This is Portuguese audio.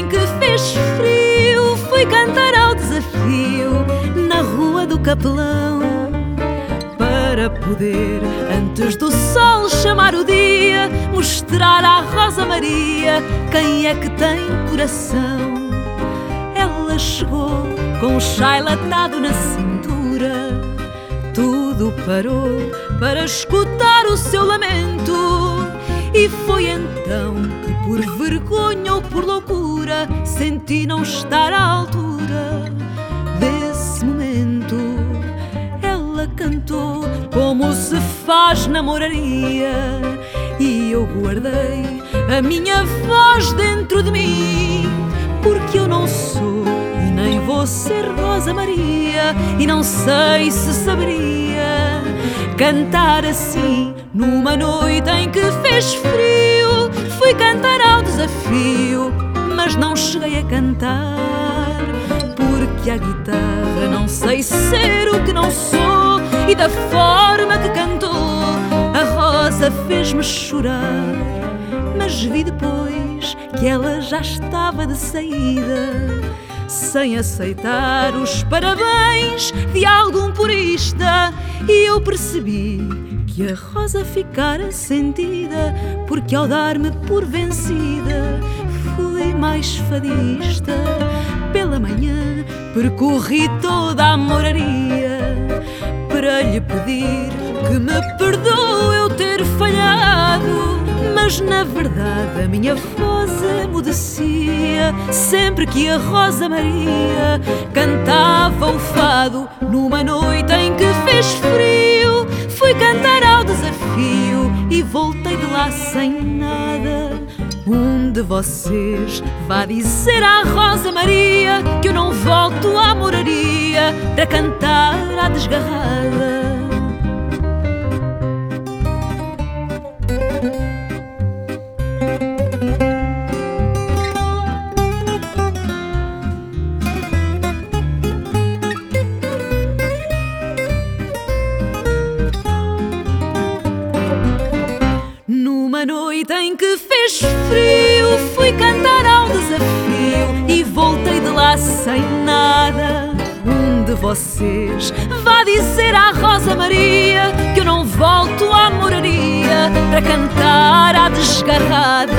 em que fez frio, fui cantar ao desafio na rua do capelão. Para poder, antes do sol chamar o dia, mostrar à Rosa Maria quem é que tem coração. Ela chegou com o chai latado na cintura. Tudo parou para escutar o seu lamento e foi então que, por vergonha ou por loucura, senti não estar à altura desse momento. Ela cantou como se faz na moraria, e eu guardei a minha voz dentro de mim, porque eu não sou e nem vou ser Rosa Maria, e não sei se saberia cantar assim numa noite em que fez frio. Fui cantar ao desafio, mas não cheguei a cantar. Porque a guitarra não sei ser o que não sou, e da forma que cantou, a rosa fez-me chorar. Mas vi depois que ela já estava de saída sem aceitar os parabéns de algum purista. E eu percebi que a rosa ficara sentida, porque ao dar-me por vencida, fui mais fadista. Pela manhã percorri toda a moraria para lhe pedir que me perdoe eu ter falhado. Mas na verdade a minha voz emudecia Sempre que a Rosa Maria cantava o fado Numa noite fez frio Fui cantar ao desafio e voltei de lá sem nada um de vocês vá dizer à Rosa Maria que eu não volto à moraria para cantar à desgarrada. Em que fez frio, fui cantar ao desafio e voltei de lá sem nada. Um de vocês vá dizer à Rosa Maria que eu não volto à moraria para cantar à desgarrada.